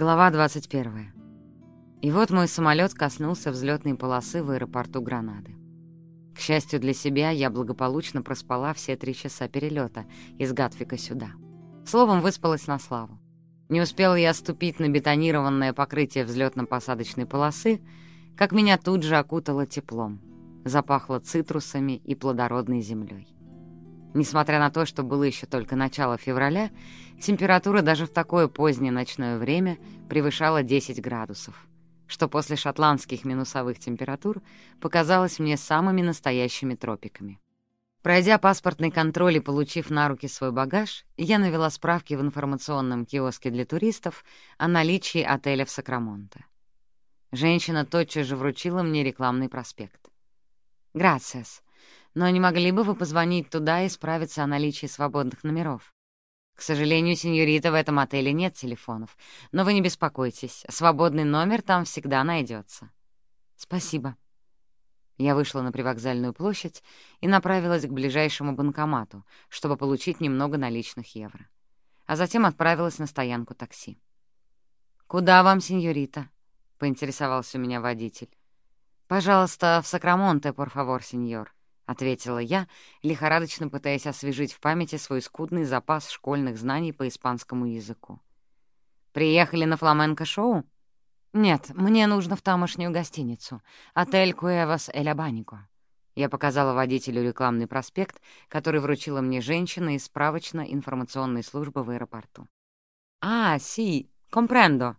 Глава 21. И вот мой самолет коснулся взлетной полосы в аэропорту Гранады. К счастью для себя, я благополучно проспала все три часа перелета из Гатвика сюда. Словом, выспалась на славу. Не успела я ступить на бетонированное покрытие взлетно-посадочной полосы, как меня тут же окутало теплом, запахло цитрусами и плодородной землей. Несмотря на то, что было еще только начало февраля, температура даже в такое позднее ночное время превышала 10 градусов, что после шотландских минусовых температур показалось мне самыми настоящими тропиками. Пройдя паспортный контроль и получив на руки свой багаж, я навела справки в информационном киоске для туристов о наличии отеля в Сакрамонте. Женщина тотчас же вручила мне рекламный проспект. «Грациас», но не могли бы вы позвонить туда и справиться о наличии свободных номеров? К сожалению, сеньорита, в этом отеле нет телефонов, но вы не беспокойтесь, свободный номер там всегда найдется. Спасибо. Я вышла на привокзальную площадь и направилась к ближайшему банкомату, чтобы получить немного наличных евро. А затем отправилась на стоянку такси. «Куда вам, сеньорита?» — поинтересовался у меня водитель. «Пожалуйста, в Сакрамонте, favor, сеньор», — ответила я, лихорадочно пытаясь освежить в памяти свой скудный запас школьных знаний по испанскому языку. «Приехали на фламенко-шоу?» «Нет, мне нужно в тамошнюю гостиницу. Отель Куэвас Эль Абанико». Я показала водителю рекламный проспект, который вручила мне женщина из справочно-информационной службы в аэропорту. «А, си, компрендо!»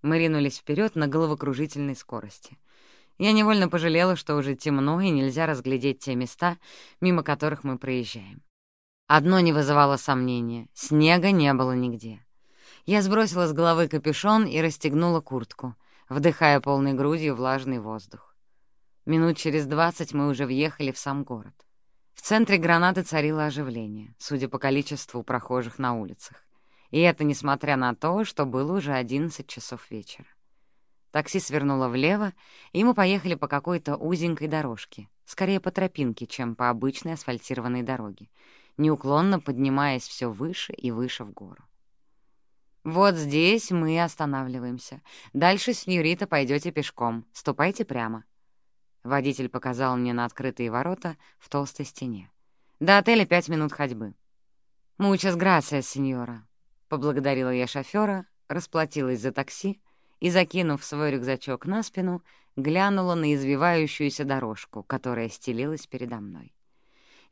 Мы ринулись вперед на головокружительной скорости. Я невольно пожалела, что уже темно и нельзя разглядеть те места, мимо которых мы проезжаем. Одно не вызывало сомнения — снега не было нигде. Я сбросила с головы капюшон и расстегнула куртку, вдыхая полной грудью влажный воздух. Минут через двадцать мы уже въехали в сам город. В центре гранаты царило оживление, судя по количеству прохожих на улицах. И это несмотря на то, что было уже одиннадцать часов вечера. Такси свернуло влево, и мы поехали по какой-то узенькой дорожке, скорее по тропинке, чем по обычной асфальтированной дороге, неуклонно поднимаясь все выше и выше в гору. «Вот здесь мы останавливаемся. Дальше с Ньюрита пойдете пешком. Ступайте прямо». Водитель показал мне на открытые ворота в толстой стене. «До отеля пять минут ходьбы». «Мучас грация, сеньора», — поблагодарила я шофера, расплатилась за такси и, закинув свой рюкзачок на спину, глянула на извивающуюся дорожку, которая стелилась передо мной.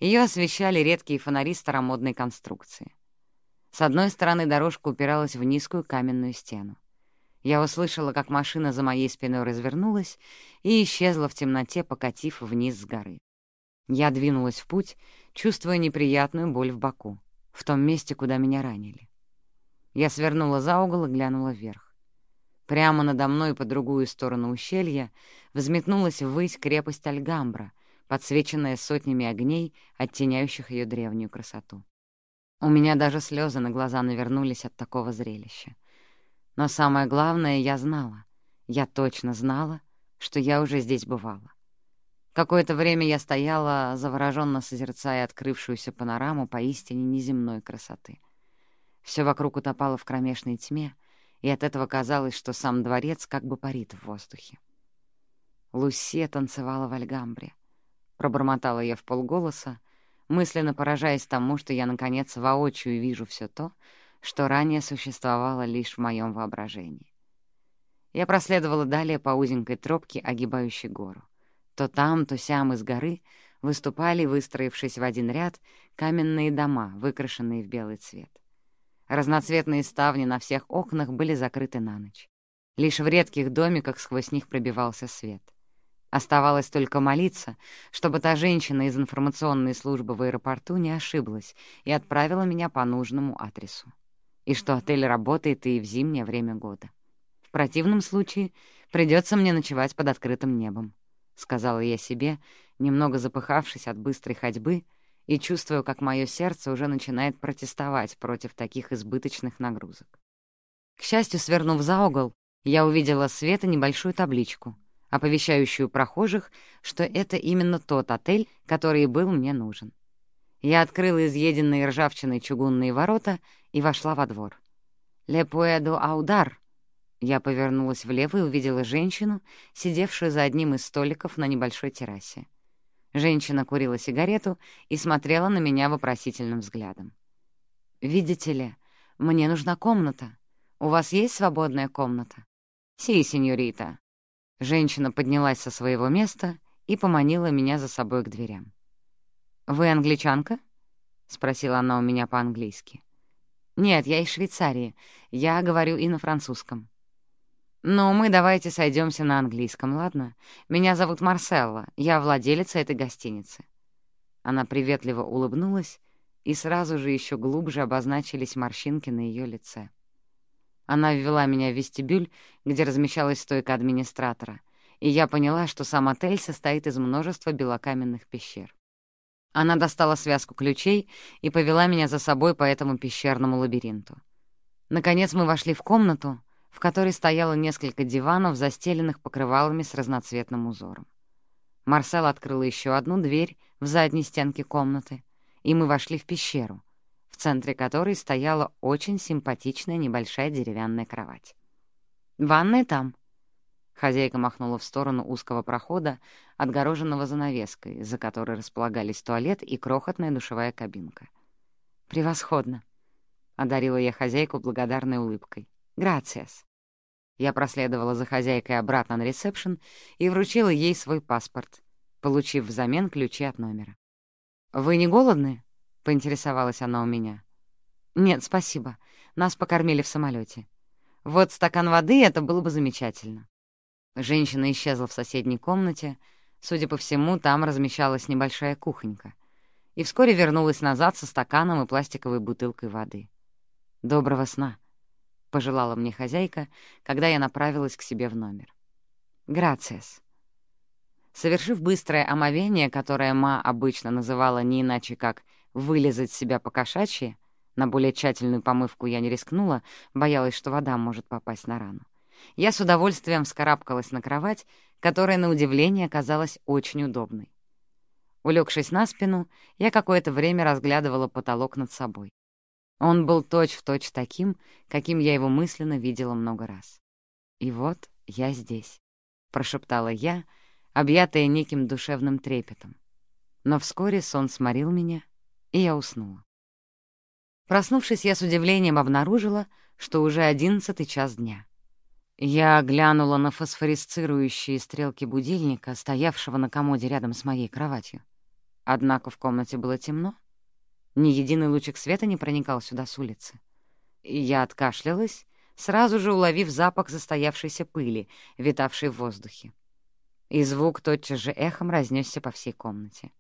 Ее освещали редкие фонари старомодной конструкции. С одной стороны дорожка упиралась в низкую каменную стену. Я услышала, как машина за моей спиной развернулась и исчезла в темноте, покатив вниз с горы. Я двинулась в путь, чувствуя неприятную боль в боку, в том месте, куда меня ранили. Я свернула за угол и глянула вверх. Прямо надо мной по другую сторону ущелья взметнулась ввысь крепость Альгамбра, подсвеченная сотнями огней, оттеняющих ее древнюю красоту. У меня даже слезы на глаза навернулись от такого зрелища. Но самое главное, я знала, я точно знала, что я уже здесь бывала. Какое-то время я стояла, завороженно созерцая открывшуюся панораму поистине неземной красоты. Все вокруг утопало в кромешной тьме, и от этого казалось, что сам дворец как бы парит в воздухе. Лусия танцевала в Альгамбре. Пробормотала я в полголоса, мысленно поражаясь тому, что я, наконец, воочию вижу все то, что ранее существовало лишь в моем воображении. Я проследовала далее по узенькой тропке, огибающей гору. То там, то сям из горы выступали, выстроившись в один ряд, каменные дома, выкрашенные в белый цвет. Разноцветные ставни на всех окнах были закрыты на ночь. Лишь в редких домиках сквозь них пробивался свет. Оставалось только молиться, чтобы та женщина из информационной службы в аэропорту не ошиблась и отправила меня по нужному адресу. И что отель работает и в зимнее время года. В противном случае придется мне ночевать под открытым небом, — сказала я себе, немного запыхавшись от быстрой ходьбы и чувствую, как мое сердце уже начинает протестовать против таких избыточных нагрузок. К счастью, свернув за угол, я увидела свет и небольшую табличку, оповещающую прохожих, что это именно тот отель, который был мне нужен. Я открыла изъеденные ржавчиной чугунные ворота и вошла во двор. «Ле пуэду аудар», Я повернулась влево и увидела женщину, сидевшую за одним из столиков на небольшой террасе. Женщина курила сигарету и смотрела на меня вопросительным взглядом. «Видите ли, мне нужна комната. У вас есть свободная комната?» «Си, сеньорита». Женщина поднялась со своего места и поманила меня за собой к дверям. «Вы англичанка?» — спросила она у меня по-английски. «Нет, я из Швейцарии. Я говорю и на французском». «Ну, мы давайте сойдемся на английском, ладно? Меня зовут Марселла, я владелица этой гостиницы». Она приветливо улыбнулась, и сразу же еще глубже обозначились морщинки на ее лице. Она ввела меня в вестибюль, где размещалась стойка администратора, и я поняла, что сам отель состоит из множества белокаменных пещер. Она достала связку ключей и повела меня за собой по этому пещерному лабиринту. Наконец мы вошли в комнату, в которой стояло несколько диванов, застеленных покрывалами с разноцветным узором. Марсел открыла еще одну дверь в задней стенке комнаты, и мы вошли в пещеру, в центре которой стояла очень симпатичная небольшая деревянная кровать. «Ванная там». Хозяйка махнула в сторону узкого прохода, отгороженного занавеской, за которой располагались туалет и крохотная душевая кабинка. «Превосходно!» — одарила я хозяйку благодарной улыбкой. «Грациас!» Я проследовала за хозяйкой обратно на ресепшн и вручила ей свой паспорт, получив взамен ключи от номера. «Вы не голодны?» — поинтересовалась она у меня. «Нет, спасибо. Нас покормили в самолете. Вот стакан воды — это было бы замечательно». Женщина исчезла в соседней комнате. Судя по всему, там размещалась небольшая кухонька. И вскоре вернулась назад со стаканом и пластиковой бутылкой воды. «Доброго сна», — пожелала мне хозяйка, когда я направилась к себе в номер. «Грациас». Совершив быстрое омовение, которое Ма обычно называла не иначе как вылезать себя по-кошачьи, на более тщательную помывку я не рискнула, боялась, что вода может попасть на рану. Я с удовольствием вскарабкалась на кровать, которая, на удивление, оказалась очень удобной. Улегшись на спину, я какое-то время разглядывала потолок над собой. Он был точь-в-точь точь таким, каким я его мысленно видела много раз. «И вот я здесь», — прошептала я, объятая неким душевным трепетом. Но вскоре сон сморил меня, и я уснула. Проснувшись, я с удивлением обнаружила, что уже одиннадцатый час дня. Я глянула на фосфорисцирующие стрелки будильника, стоявшего на комоде рядом с моей кроватью. Однако в комнате было темно. Ни единый лучик света не проникал сюда с улицы. Я откашлялась, сразу же уловив запах застоявшейся пыли, витавшей в воздухе. И звук тотчас же эхом разнесся по всей комнате.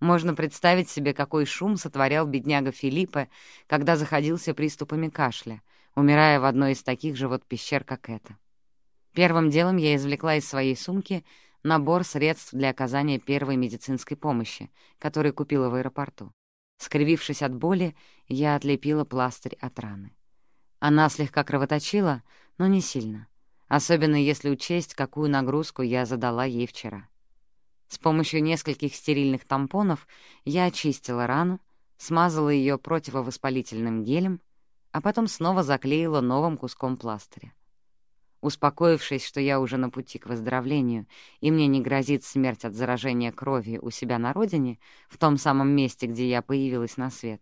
Можно представить себе, какой шум сотворял бедняга Филиппа, когда заходился приступами кашля, умирая в одной из таких же вот пещер, как эта. Первым делом я извлекла из своей сумки набор средств для оказания первой медицинской помощи, который купила в аэропорту. Скривившись от боли, я отлепила пластырь от раны. Она слегка кровоточила, но не сильно, особенно если учесть, какую нагрузку я задала ей вчера. С помощью нескольких стерильных тампонов я очистила рану, смазала ее противовоспалительным гелем, а потом снова заклеила новым куском пластыря. Успокоившись, что я уже на пути к выздоровлению и мне не грозит смерть от заражения крови у себя на родине, в том самом месте, где я появилась на свет,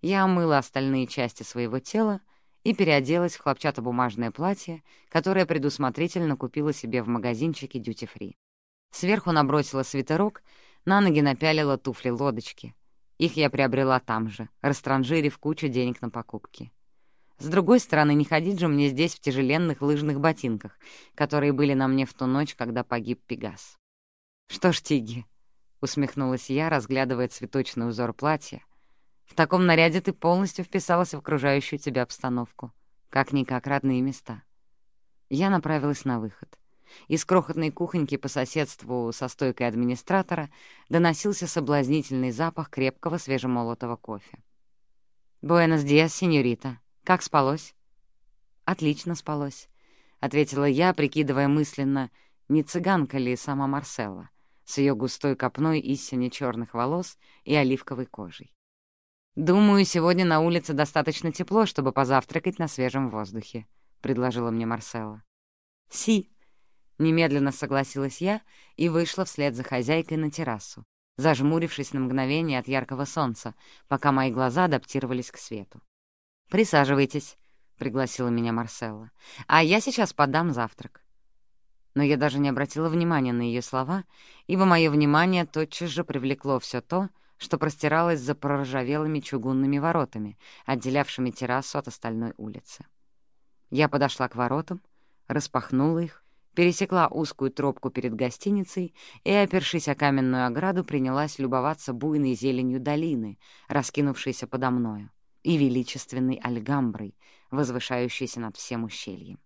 я омыла остальные части своего тела и переоделась в хлопчатобумажное платье, которое предусмотрительно купила себе в магазинчике Duty Free. Сверху набросила свитерок, на ноги напялила туфли-лодочки. Их я приобрела там же, растранжирив кучу денег на покупки. С другой стороны, не ходить же мне здесь в тяжеленных лыжных ботинках, которые были на мне в ту ночь, когда погиб Пегас. «Что ж, Тиги», — усмехнулась я, разглядывая цветочный узор платья, «в таком наряде ты полностью вписалась в окружающую тебя обстановку. Как-никак родные места». Я направилась на выход. Из крохотной кухоньки по соседству со стойкой администратора доносился соблазнительный запах крепкого свежемолотого кофе. «Буэнос диас, сеньорита. Как спалось?» «Отлично спалось», — ответила я, прикидывая мысленно, не цыганка ли сама Марселла, с ее густой копной истине черных волос и оливковой кожей. «Думаю, сегодня на улице достаточно тепло, чтобы позавтракать на свежем воздухе», — предложила мне Марселла. «Си», — немедленно согласилась я и вышла вслед за хозяйкой на террасу, зажмурившись на мгновение от яркого солнца, пока мои глаза адаптировались к свету. «Присаживайтесь», — пригласила меня Марселла, «а я сейчас подам завтрак». Но я даже не обратила внимания на ее слова, ибо мое внимание тотчас же привлекло все то, что простиралось за проржавелыми чугунными воротами, отделявшими террасу от остальной улицы. Я подошла к воротам, распахнула их, пересекла узкую тропку перед гостиницей и, опершись о каменную ограду, принялась любоваться буйной зеленью долины, раскинувшейся подо мною, и величественной альгамброй, возвышающейся над всем ущельем.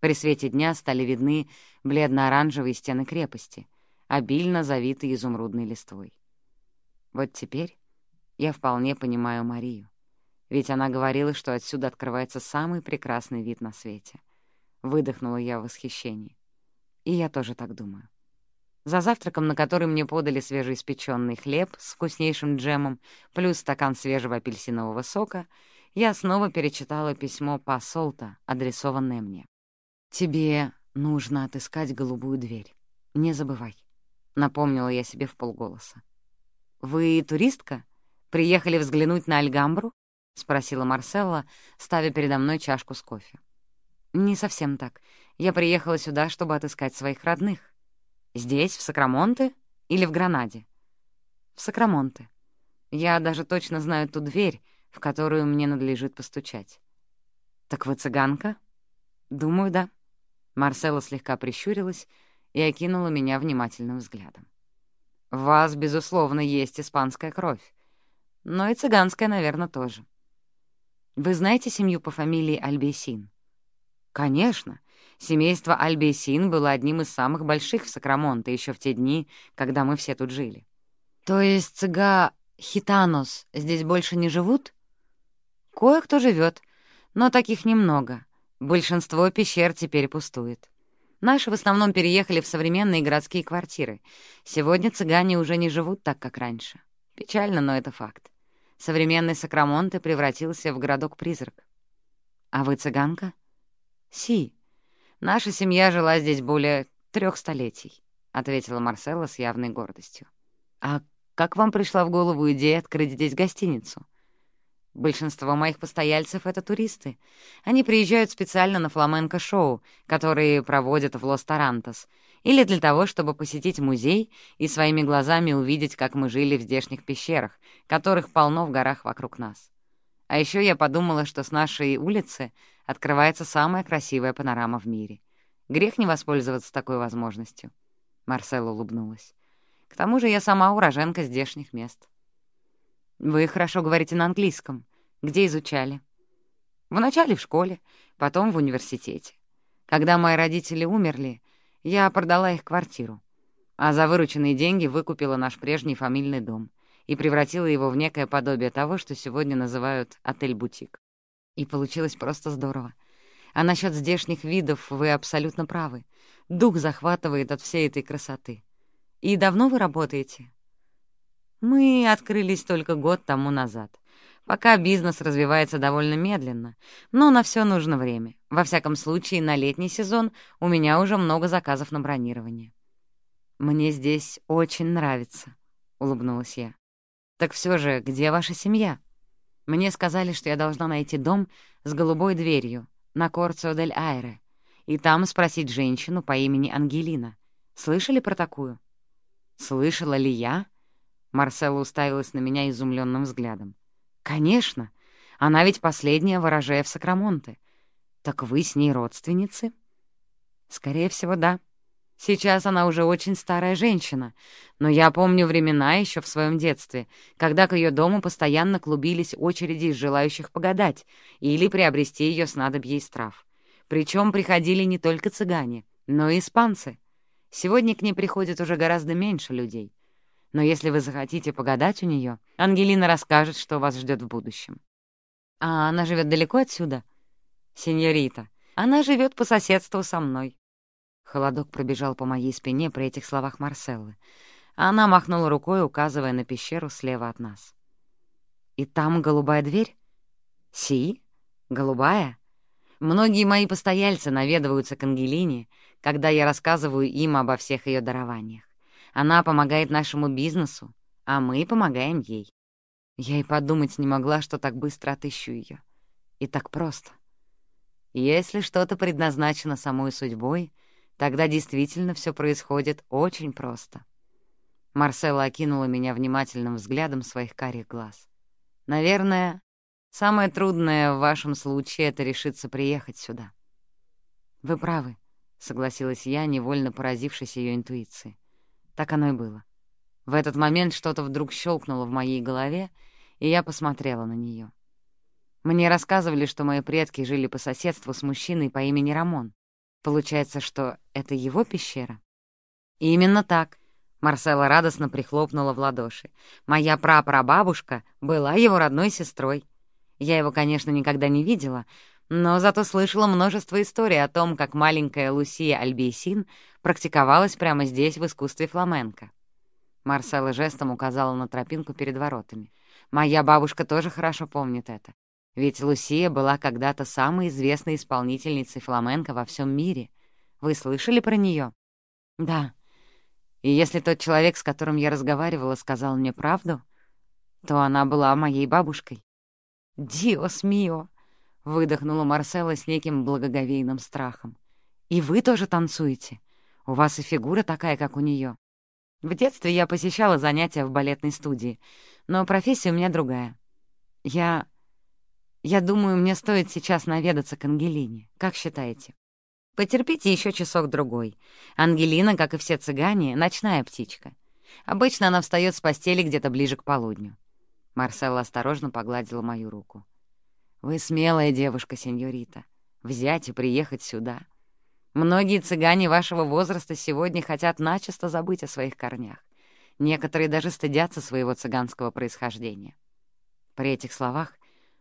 При свете дня стали видны бледно-оранжевые стены крепости, обильно завитые изумрудной листвой. Вот теперь я вполне понимаю Марию, ведь она говорила, что отсюда открывается самый прекрасный вид на свете. Выдохнула я в восхищении. И я тоже так думаю. За завтраком, на который мне подали свежеиспеченный хлеб с вкуснейшим джемом, плюс стакан свежего апельсинового сока, я снова перечитала письмо посолта, адресованное мне. «Тебе нужно отыскать голубую дверь. Не забывай», — напомнила я себе в полголоса. «Вы туристка? Приехали взглянуть на Альгамбру?» — спросила Марселла, ставя передо мной чашку с кофе. «Не совсем так. Я приехала сюда, чтобы отыскать своих родных. Здесь, в Сакрамонте или в Гранаде?» «В Сакрамонте. Я даже точно знаю ту дверь, в которую мне надлежит постучать». «Так вы цыганка?» «Думаю, да». Марсела слегка прищурилась и окинула меня внимательным взглядом. «В вас, безусловно, есть испанская кровь, но и цыганская, наверное, тоже. Вы знаете семью по фамилии Альбесин?» «Конечно. Семейство Альбесин было одним из самых больших в Сакрамонте еще в те дни, когда мы все тут жили». «То есть цыга Хитанос здесь больше не живут?» «Кое-кто живет, но таких немного. Большинство пещер теперь пустует. Наши в основном переехали в современные городские квартиры. Сегодня цыгане уже не живут так, как раньше. Печально, но это факт. Современный Сакрамонте превратился в городок-призрак. А вы цыганка? Си. Наша семья жила здесь более трех столетий, — ответила Марселла с явной гордостью. А как вам пришла в голову идея открыть здесь гостиницу? Большинство моих постояльцев — это туристы. Они приезжают специально на фламенко-шоу, которые проводят в Лос-Тарантос, или для того, чтобы посетить музей и своими глазами увидеть, как мы жили в здешних пещерах, которых полно в горах вокруг нас. А еще я подумала, что с нашей улицы открывается самая красивая панорама в мире. Грех не воспользоваться такой возможностью. Марсела улыбнулась. К тому же я сама уроженка здешних мест. «Вы хорошо говорите на английском. Где изучали?» «Вначале в школе, потом в университете. Когда мои родители умерли, я продала их квартиру, а за вырученные деньги выкупила наш прежний фамильный дом и превратила его в некое подобие того, что сегодня называют отель-бутик. И получилось просто здорово. А насчет здешних видов вы абсолютно правы. Дух захватывает от всей этой красоты. И давно вы работаете?» Мы открылись только год тому назад. Пока бизнес развивается довольно медленно, но на все нужно время. Во всяком случае, на летний сезон у меня уже много заказов на бронирование. «Мне здесь очень нравится», — улыбнулась я. «Так все же, где ваша семья?» Мне сказали, что я должна найти дом с голубой дверью на Корцио дель Айре и там спросить женщину по имени Ангелина. Слышали про такую? Слышала ли я? Марсела уставилась на меня изумленным взглядом. «Конечно! Она ведь последняя ворожея в Сакрамонте. Так вы с ней родственницы?» «Скорее всего, да. Сейчас она уже очень старая женщина, но я помню времена еще в своем детстве, когда к ее дому постоянно клубились очереди из желающих погадать или приобрести ее снадобье из трав. Причем приходили не только цыгане, но и испанцы. Сегодня к ней приходит уже гораздо меньше людей но если вы захотите погадать у нее, Ангелина расскажет, что вас ждет в будущем. А она живет далеко отсюда? Сеньорита, она живет по соседству со мной. Холодок пробежал по моей спине при этих словах Марселлы. Она махнула рукой, указывая на пещеру слева от нас. «И там голубая дверь?» «Си? Голубая? Многие мои постояльцы наведываются к Ангелине, когда я рассказываю им обо всех ее дарованиях. Она помогает нашему бизнесу, а мы помогаем ей. Я и подумать не могла, что так быстро отыщу ее. И так просто. Если что-то предназначено самой судьбой, тогда действительно все происходит очень просто. Марсела окинула меня внимательным взглядом своих карих глаз. «Наверное, самое трудное в вашем случае — это решиться приехать сюда». «Вы правы», — согласилась я, невольно поразившись ее интуиции. Так оно и было. В этот момент что-то вдруг щелкнуло в моей голове, и я посмотрела на нее. Мне рассказывали, что мои предки жили по соседству с мужчиной по имени Рамон. Получается, что это его пещера? Именно так. Марсела радостно прихлопнула в ладоши. «Моя прапрабабушка была его родной сестрой. Я его, конечно, никогда не видела, но зато слышала множество историй о том, как маленькая Лусия Альбейсин практиковалась прямо здесь, в искусстве фламенко». Марсела жестом указала на тропинку перед воротами. «Моя бабушка тоже хорошо помнит это. Ведь Лусия была когда-то самой известной исполнительницей фламенко во всем мире. Вы слышали про нее? «Да», и если тот человек, с которым я разговаривала, сказал мне правду, то она была моей бабушкой. «Диос мио!» — выдохнула Марсела с неким благоговейным страхом. «И вы тоже танцуете? У вас и фигура такая, как у нее. В детстве я посещала занятия в балетной студии, но профессия у меня другая. Я... Я думаю, мне стоит сейчас наведаться к Ангелине. Как считаете?» Потерпите еще часок-другой. Ангелина, как и все цыгане, ночная птичка. Обычно она встает с постели где-то ближе к полудню. Марселла осторожно погладила мою руку. «Вы смелая девушка, сеньорита. Взять и приехать сюда. Многие цыгане вашего возраста сегодня хотят начисто забыть о своих корнях. Некоторые даже стыдятся своего цыганского происхождения». При этих словах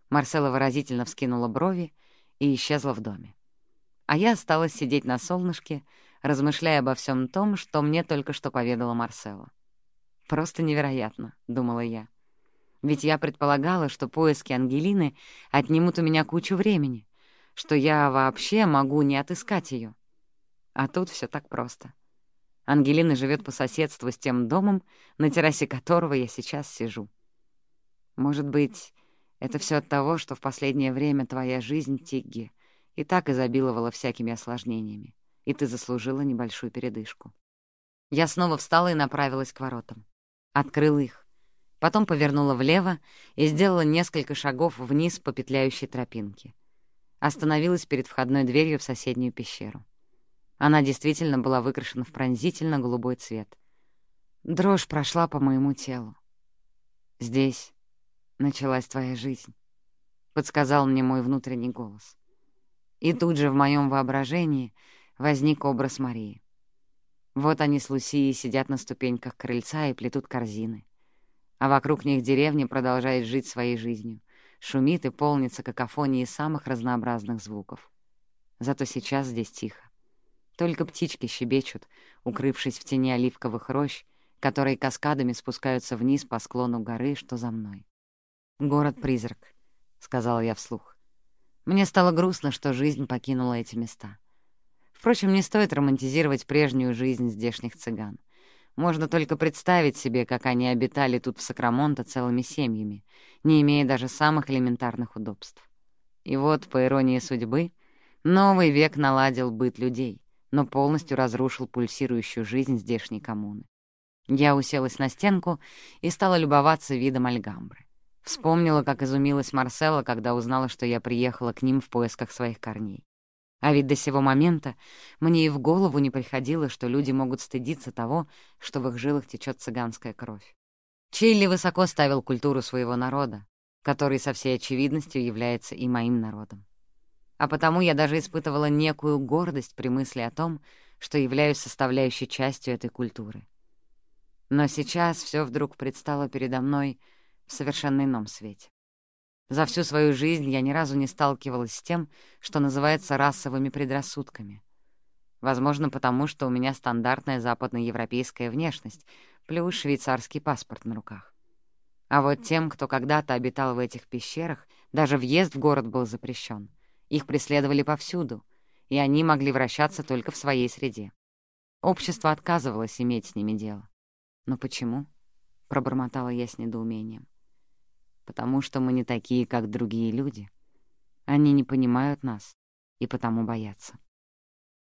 Марсела выразительно вскинула брови и исчезла в доме а я осталась сидеть на солнышке, размышляя обо всем том, что мне только что поведала Марсела. «Просто невероятно», — думала я. «Ведь я предполагала, что поиски Ангелины отнимут у меня кучу времени, что я вообще могу не отыскать ее. А тут все так просто. Ангелина живет по соседству с тем домом, на террасе которого я сейчас сижу. Может быть, это все от того, что в последнее время твоя жизнь, Тигги, и так изобиловала всякими осложнениями, и ты заслужила небольшую передышку. Я снова встала и направилась к воротам. Открыла их. Потом повернула влево и сделала несколько шагов вниз по петляющей тропинке. Остановилась перед входной дверью в соседнюю пещеру. Она действительно была выкрашена в пронзительно голубой цвет. Дрожь прошла по моему телу. «Здесь началась твоя жизнь», — подсказал мне мой внутренний голос. И тут же в моем воображении возник образ Марии. Вот они с Лусией сидят на ступеньках крыльца и плетут корзины. А вокруг них деревня продолжает жить своей жизнью, шумит и полнится какофонией самых разнообразных звуков. Зато сейчас здесь тихо. Только птички щебечут, укрывшись в тени оливковых рощ, которые каскадами спускаются вниз по склону горы, что за мной. «Город-призрак», — сказала я вслух. Мне стало грустно, что жизнь покинула эти места. Впрочем, не стоит романтизировать прежнюю жизнь здешних цыган. Можно только представить себе, как они обитали тут в Сакрамонто целыми семьями, не имея даже самых элементарных удобств. И вот, по иронии судьбы, новый век наладил быт людей, но полностью разрушил пульсирующую жизнь здешней коммуны. Я уселась на стенку и стала любоваться видом Альгамбры. Вспомнила, как изумилась Марсела, когда узнала, что я приехала к ним в поисках своих корней. А ведь до сего момента мне и в голову не приходило, что люди могут стыдиться того, что в их жилах течет цыганская кровь. Чилли высоко ставил культуру своего народа, который со всей очевидностью является и моим народом. А потому я даже испытывала некую гордость при мысли о том, что являюсь составляющей частью этой культуры. Но сейчас все вдруг предстало передо мной — в совершенно ином свете. За всю свою жизнь я ни разу не сталкивалась с тем, что называется расовыми предрассудками. Возможно, потому что у меня стандартная западноевропейская внешность, плюс швейцарский паспорт на руках. А вот тем, кто когда-то обитал в этих пещерах, даже въезд в город был запрещен, Их преследовали повсюду, и они могли вращаться только в своей среде. Общество отказывалось иметь с ними дело. «Но почему?» — пробормотала я с недоумением. «Потому что мы не такие, как другие люди. Они не понимают нас и потому боятся».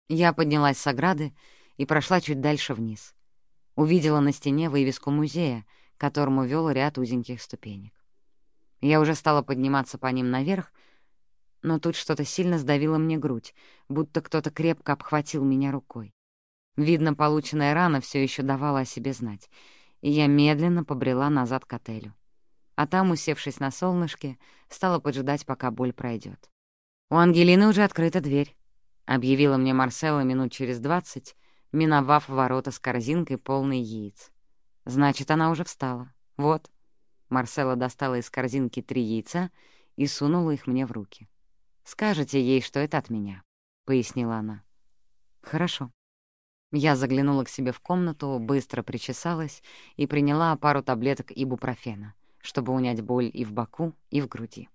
Я поднялась с ограды и прошла чуть дальше вниз. Увидела на стене вывеску музея, которому вел ряд узеньких ступенек. Я уже стала подниматься по ним наверх, но тут что-то сильно сдавило мне грудь, будто кто-то крепко обхватил меня рукой. Видно, полученная рана все еще давала о себе знать, и я медленно побрела назад к отелю. А там, усевшись на солнышке, стала поджидать, пока боль пройдет. «У Ангелины уже открыта дверь», — объявила мне Марсела минут через двадцать, миновав ворота с корзинкой, полной яиц. «Значит, она уже встала. Вот». Марсела достала из корзинки три яйца и сунула их мне в руки. «Скажете ей, что это от меня», — пояснила она. «Хорошо». Я заглянула к себе в комнату, быстро причесалась и приняла пару таблеток ибупрофена, чтобы унять боль и в боку, и в груди.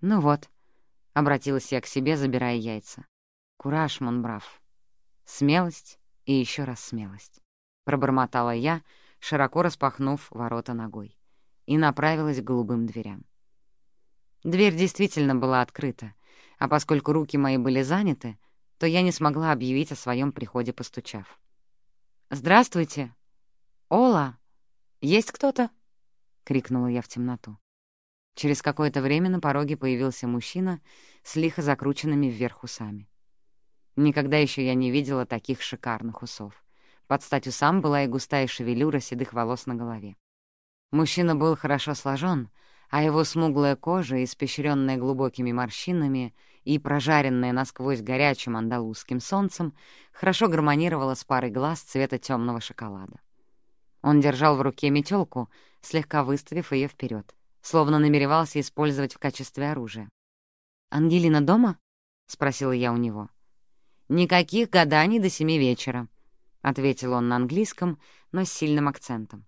«Ну вот», — обратилась я к себе, забирая яйца. «Кураж, Монбрав. Смелость и еще раз смелость», — пробормотала я, широко распахнув ворота ногой, и направилась к голубым дверям. Дверь действительно была открыта, а поскольку руки мои были заняты, то я не смогла объявить о своем приходе, постучав. «Здравствуйте! Ола! Есть кто-то?» — крикнула я в темноту. Через какое-то время на пороге появился мужчина с лихо закрученными вверх усами. Никогда еще я не видела таких шикарных усов. Под стать усам была и густая шевелюра седых волос на голове. Мужчина был хорошо сложен, а его смуглая кожа, испещренная глубокими морщинами, и прожаренная насквозь горячим андалузским солнцем, хорошо гармонировала с парой глаз цвета темного шоколада. Он держал в руке метелку, слегка выставив ее вперед, словно намеревался использовать в качестве оружия. «Ангелина дома?» — спросила я у него. «Никаких гаданий до семи вечера», — ответил он на английском, но с сильным акцентом.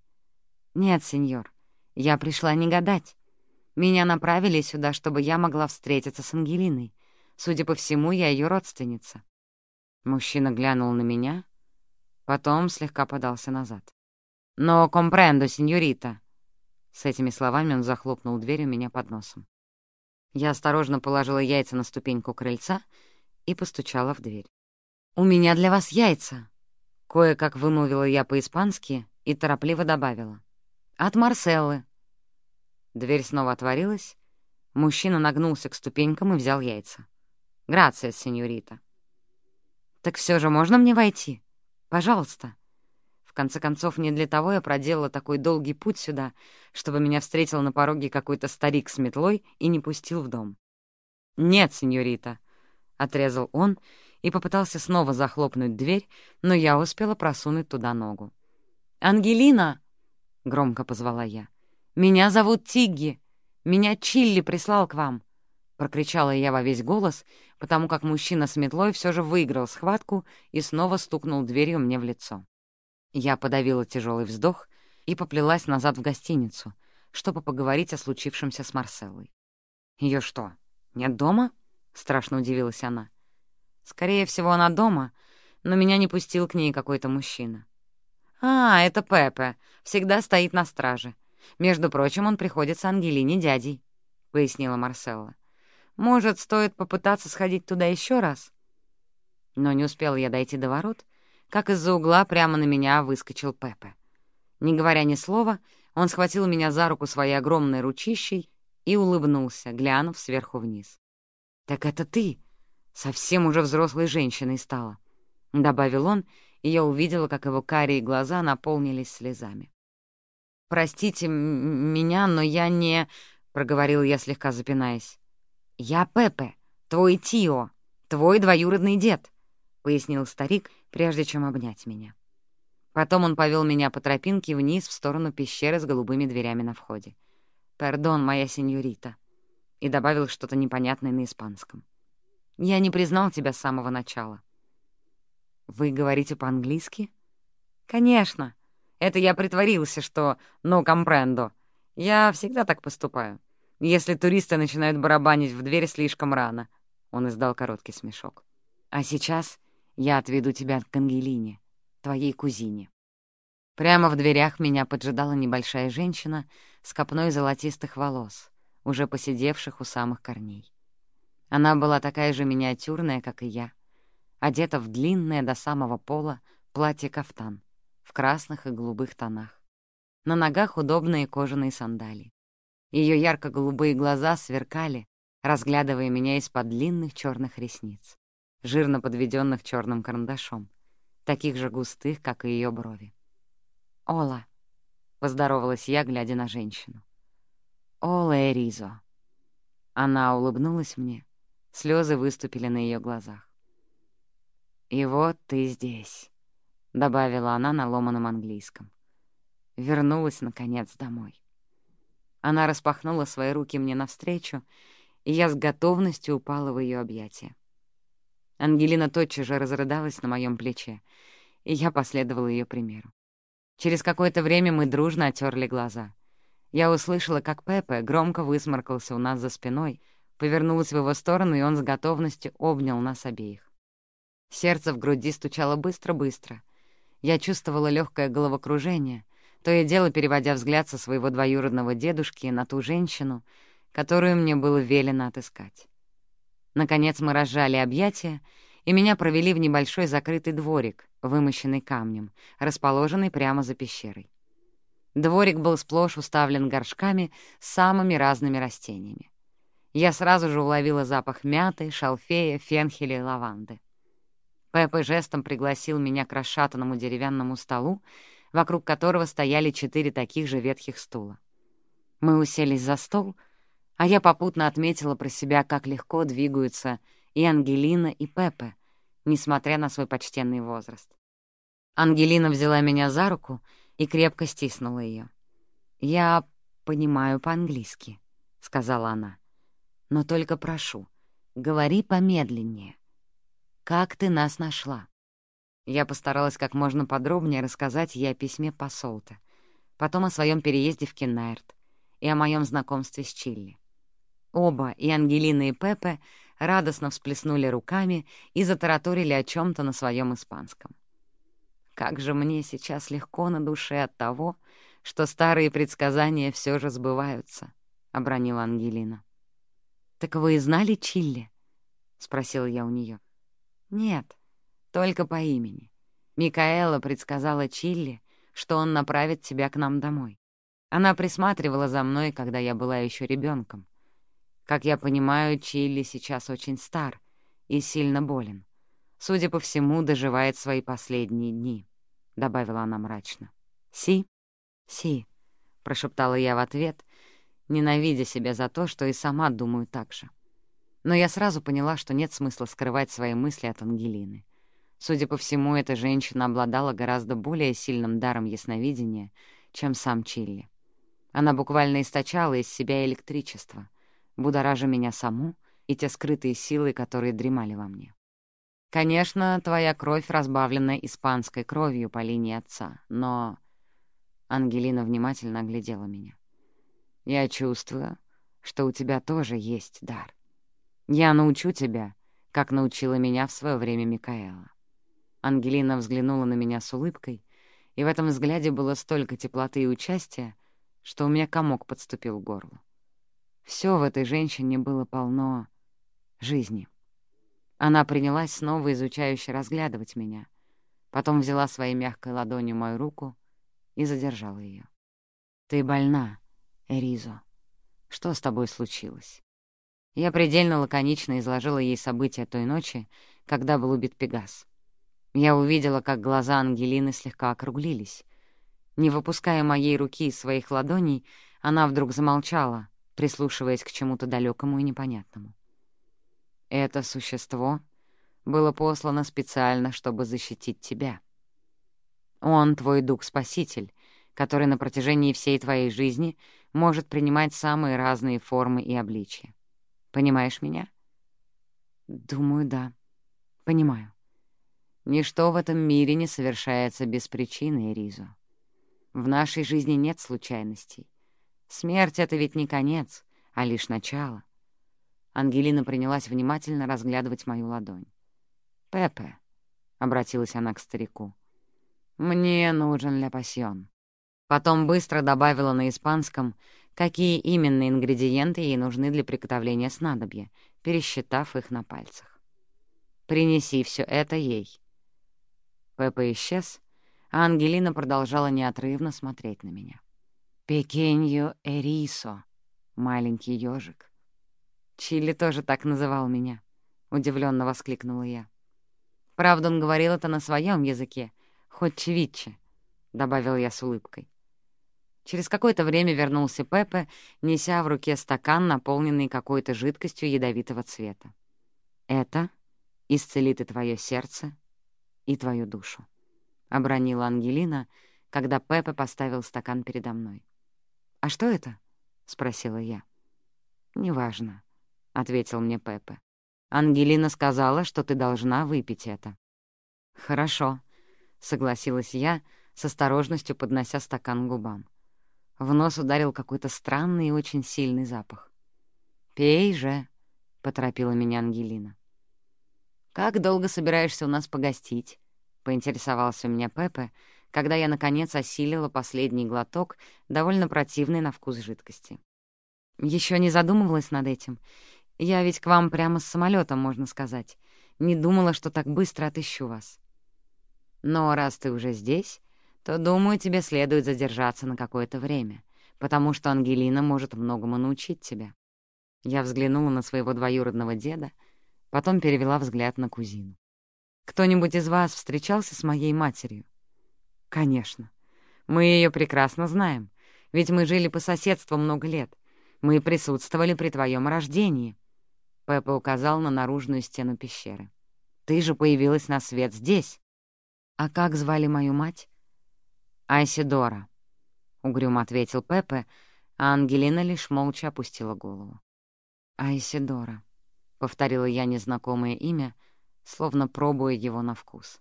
«Нет, сеньор, я пришла не гадать. Меня направили сюда, чтобы я могла встретиться с Ангелиной. Судя по всему, я ее родственница. Мужчина глянул на меня, потом слегка подался назад. «Но компрендо, сеньорита!» С этими словами он захлопнул дверь у меня под носом. Я осторожно положила яйца на ступеньку крыльца и постучала в дверь. «У меня для вас яйца!» Кое-как вымолвила я по-испански и торопливо добавила. «От Марселлы!» Дверь снова отворилась. Мужчина нагнулся к ступенькам и взял яйца. Грация, сеньорита. Так все же можно мне войти? Пожалуйста. Конце концов, не для того я проделала такой долгий путь сюда, чтобы меня встретил на пороге какой-то старик с метлой и не пустил в дом. «Нет, сеньорита», — отрезал он и попытался снова захлопнуть дверь, но я успела просунуть туда ногу. «Ангелина!» — громко позвала я. «Меня зовут Тигги. Меня Чилли прислал к вам. — прокричала я во весь голос, потому как мужчина с метлой все же выиграл схватку и снова стукнул дверью мне в лицо. Я подавила тяжелый вздох и поплелась назад в гостиницу, чтобы поговорить о случившемся с Марселлой. Ее что, нет дома?» — страшно удивилась она. «Скорее всего, она дома, но меня не пустил к ней какой-то мужчина». «А, это Пепе, всегда стоит на страже. Между прочим, он приходится Ангелине дядей», — пояснила Марселла. Может, стоит попытаться сходить туда еще раз? Но не успел я дойти до ворот, как из-за угла прямо на меня выскочил Пепе. Не говоря ни слова, он схватил меня за руку своей огромной ручищей и улыбнулся, глянув сверху вниз. «Так это ты! Совсем уже взрослой женщиной стала!» — добавил он, и я увидела, как его карие глаза наполнились слезами. «Простите меня, но я не...» — проговорил я, слегка запинаясь. «Я Пепе, твой Тио, твой двоюродный дед», — пояснил старик, прежде чем обнять меня. Потом он повел меня по тропинке вниз в сторону пещеры с голубыми дверями на входе. «Пардон, моя сеньорита», — и добавил что-то непонятное на испанском. «Я не признал тебя с самого начала». «Вы говорите по-английски?» «Конечно. Это я притворился, что «no comprendo». Я всегда так поступаю если туристы начинают барабанить в дверь слишком рано. Он издал короткий смешок. «А сейчас я отведу тебя к Ангелине, твоей кузине». Прямо в дверях меня поджидала небольшая женщина с копной золотистых волос, уже посидевших у самых корней. Она была такая же миниатюрная, как и я, одета в длинное до самого пола платье-кафтан в красных и голубых тонах. На ногах удобные кожаные сандалии. Ее ярко-голубые глаза сверкали, разглядывая меня из-под длинных черных ресниц, жирно подведенных черным карандашом, таких же густых, как и ее брови. «Ола», — поздоровалась я, глядя на женщину. «Ола Эризо». Она улыбнулась мне, слезы выступили на ее глазах. «И вот ты здесь», — добавила она на ломаном английском. Вернулась, наконец, домой. Она распахнула свои руки мне навстречу, и я с готовностью упала в ее объятия. Ангелина тотчас же разрыдалась на моем плече, и я последовала ее примеру. Через какое-то время мы дружно оттерли глаза. Я услышала, как Пепе громко высморкался у нас за спиной, повернулась в его сторону, и он с готовностью обнял нас обеих. Сердце в груди стучало быстро-быстро. Я чувствовала легкое головокружение, то и дело переводя взгляд со своего двоюродного дедушки на ту женщину, которую мне было велено отыскать. Наконец мы разжали объятия, и меня провели в небольшой закрытый дворик, вымощенный камнем, расположенный прямо за пещерой. Дворик был сплошь уставлен горшками с самыми разными растениями. Я сразу же уловила запах мяты, шалфея, фенхеля и лаванды. Пеппа жестом пригласил меня к расшатанному деревянному столу, вокруг которого стояли четыре таких же ветхих стула. Мы уселись за стол — а я попутно отметила про себя, как легко двигаются и Ангелина, и Пепе, несмотря на свой почтенный возраст. Ангелина взяла меня за руку и крепко стиснула ее. «Я понимаю по-английски», — сказала она. «Но только прошу, говори помедленнее. Как ты нас нашла?» Я постаралась как можно подробнее рассказать ей о письме посолта, потом о своем переезде в Кеннайрт и о моем знакомстве с Чилли. Оба, и Ангелина, и Пепе, радостно всплеснули руками и затараторили о чем то на своем испанском. «Как же мне сейчас легко на душе от того, что старые предсказания все же сбываются», — обронила Ангелина. «Так вы и знали Чилли?» — спросила я у нее. «Нет, только по имени. Микаэла предсказала Чилли, что он направит тебя к нам домой. Она присматривала за мной, когда я была еще ребенком. Как я понимаю, Чилли сейчас очень стар и сильно болен. Судя по всему, доживает свои последние дни», — добавила она мрачно. «Си?» «Си», — прошептала я в ответ, ненавидя себя за то, что и сама думаю так же. Но я сразу поняла, что нет смысла скрывать свои мысли от Ангелины. Судя по всему, эта женщина обладала гораздо более сильным даром ясновидения, чем сам Чилли. Она буквально источала из себя электричество, будоража меня саму и те скрытые силы, которые дремали во мне. Конечно, твоя кровь разбавлена испанской кровью по линии отца, но... Ангелина внимательно оглядела меня. Я чувствую, что у тебя тоже есть дар. Я научу тебя, как научила меня в свое время Микаэла. Ангелина взглянула на меня с улыбкой, и в этом взгляде было столько теплоты и участия, что у меня комок подступил к горлу. Все в этой женщине было полно жизни. Она принялась снова изучающе разглядывать меня, потом взяла своей мягкой ладонью мою руку и задержала ее. «Ты больна, Эризо. Что с тобой случилось?» Я предельно лаконично изложила ей события той ночи, когда был убит Пегас. Я увидела, как глаза Ангелины слегка округлились. Не выпуская моей руки из своих ладоней, она вдруг замолчала, прислушиваясь к чему-то далекому и непонятному. «Это существо было послано специально, чтобы защитить тебя. Он — твой дух-спаситель, который на протяжении всей твоей жизни может принимать самые разные формы и обличия. Понимаешь меня?» «Думаю, да. Понимаю. Ничто в этом мире не совершается без причины, Эризо. В нашей жизни нет случайностей. Смерть — это ведь не конец, а лишь начало. Ангелина принялась внимательно разглядывать мою ладонь. «Пепе», — обратилась она к старику, — «мне нужен ля пасьон». Потом быстро добавила на испанском, какие именно ингредиенты ей нужны для приготовления снадобья, пересчитав их на пальцах. «Принеси все это ей». Пеппа исчез, а Ангелина продолжала неотрывно смотреть на меня. «Пекенью эрисо», маленький ежик. Чили тоже так называл меня, — удивленно воскликнула я. Правда, он говорил это на своем языке, хоть чевиче, — добавил я с улыбкой. Через какое-то время вернулся Пепе, неся в руке стакан, наполненный какой-то жидкостью ядовитого цвета. «Это исцелит и твое сердце, и твою душу», — обронила Ангелина, когда Пепе поставил стакан передо мной. «А что это?» — спросила я. «Неважно», — ответил мне Пепе. «Ангелина сказала, что ты должна выпить это». «Хорошо», — согласилась я, с осторожностью поднося стакан к губам. В нос ударил какой-то странный и очень сильный запах. «Пей же», — поторопила меня Ангелина. «Как долго собираешься у нас погостить?» — поинтересовался у меня Пепе, когда я, наконец, осилила последний глоток, довольно противный на вкус жидкости. Еще не задумывалась над этим. Я ведь к вам прямо с самолетом, можно сказать. Не думала, что так быстро отыщу вас. Но раз ты уже здесь, то, думаю, тебе следует задержаться на какое-то время, потому что Ангелина может многому научить тебя. Я взглянула на своего двоюродного деда, потом перевела взгляд на кузину. «Кто-нибудь из вас встречался с моей матерью?» «Конечно. Мы ее прекрасно знаем, ведь мы жили по соседству много лет. Мы присутствовали при твоем рождении». Пеппа указал на наружную стену пещеры. «Ты же появилась на свет здесь». «А как звали мою мать?» «Айсидора», — угрюмо ответил Пепе, а Ангелина лишь молча опустила голову. «Айсидора», — повторила я незнакомое имя, словно пробуя его на вкус.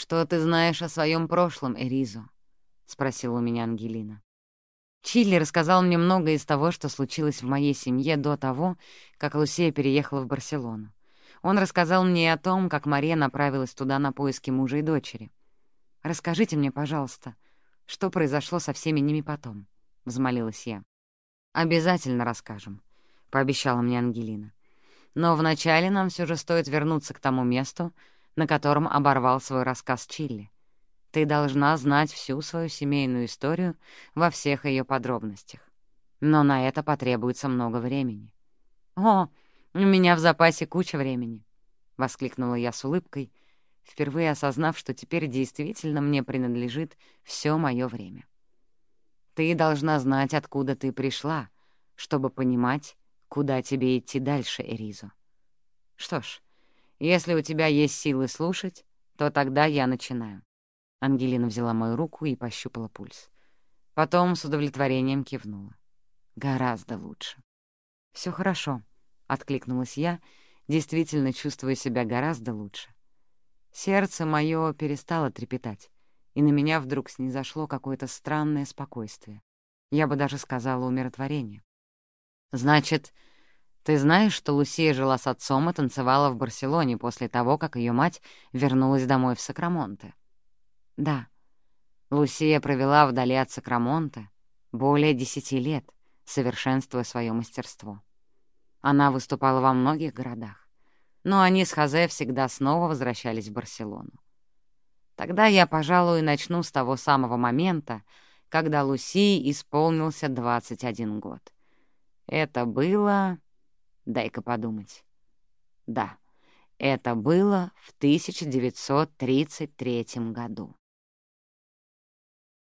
«Что ты знаешь о своем прошлом, Эризо?» — спросила у меня Ангелина. Чилли рассказал мне многое из того, что случилось в моей семье до того, как Лусия переехала в Барселону. Он рассказал мне о том, как Мария направилась туда на поиски мужа и дочери. «Расскажите мне, пожалуйста, что произошло со всеми ними потом?» — взмолилась я. «Обязательно расскажем», — пообещала мне Ангелина. «Но вначале нам все же стоит вернуться к тому месту, на котором оборвал свой рассказ Чилли. Ты должна знать всю свою семейную историю во всех ее подробностях. Но на это потребуется много времени». «О, у меня в запасе куча времени», — воскликнула я с улыбкой, впервые осознав, что теперь действительно мне принадлежит все мое время. Ты должна знать, откуда ты пришла, чтобы понимать, куда тебе идти дальше, Эризо. Что ж, если у тебя есть силы слушать, то тогда я начинаю. Ангелина взяла мою руку и пощупала пульс. Потом с удовлетворением кивнула. Гораздо лучше. Все хорошо», — откликнулась я, действительно чувствуя себя гораздо лучше. Сердце мое перестало трепетать, и на меня вдруг снизошло какое-то странное спокойствие. Я бы даже сказала умиротворение. «Значит, ты знаешь, что Лусия жила с отцом и танцевала в Барселоне после того, как ее мать вернулась домой в Сакрамонте?» «Да». Лусия провела вдали от Сакрамонта более десяти лет, совершенствуя свое мастерство. Она выступала во многих городах но они с Хозе всегда снова возвращались в Барселону. Тогда я, пожалуй, начну с того самого момента, когда Луси исполнился 21 год. Это было... Дай-ка подумать. Да, это было в 1933 году.